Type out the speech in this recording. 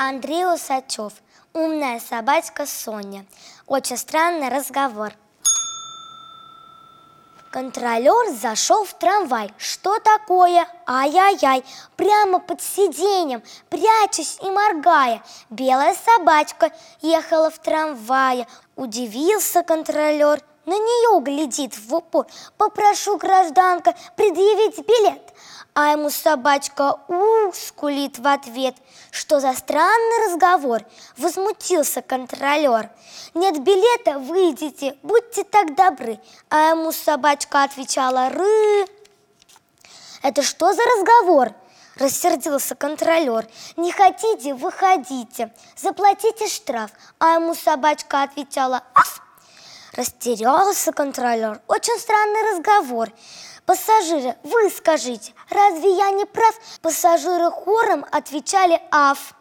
Андрей Усачев. Умная собачка Соня. Очень странный разговор. Контролер зашел в трамвай. Что такое? Ай-яй-яй. Прямо под сиденьем, прячась и моргая. Белая собачка ехала в трамвае. Удивился контролер. На нее глядит в упор. Попрошу, гражданка, предъявить билет. А ему собачка у скулит в ответ. Что за странный разговор? Возмутился контролер. Нет билета, выйдите, будьте так добры. А ему собачка отвечала ры. Это что за разговор? Рассердился контролер. Не хотите, выходите. Заплатите штраф. А ему собачка отвечала аф. Растерялся контролер. Очень странный разговор. Пассажиры, вы скажите, разве я не прав? Пассажиры хором отвечали «Аф».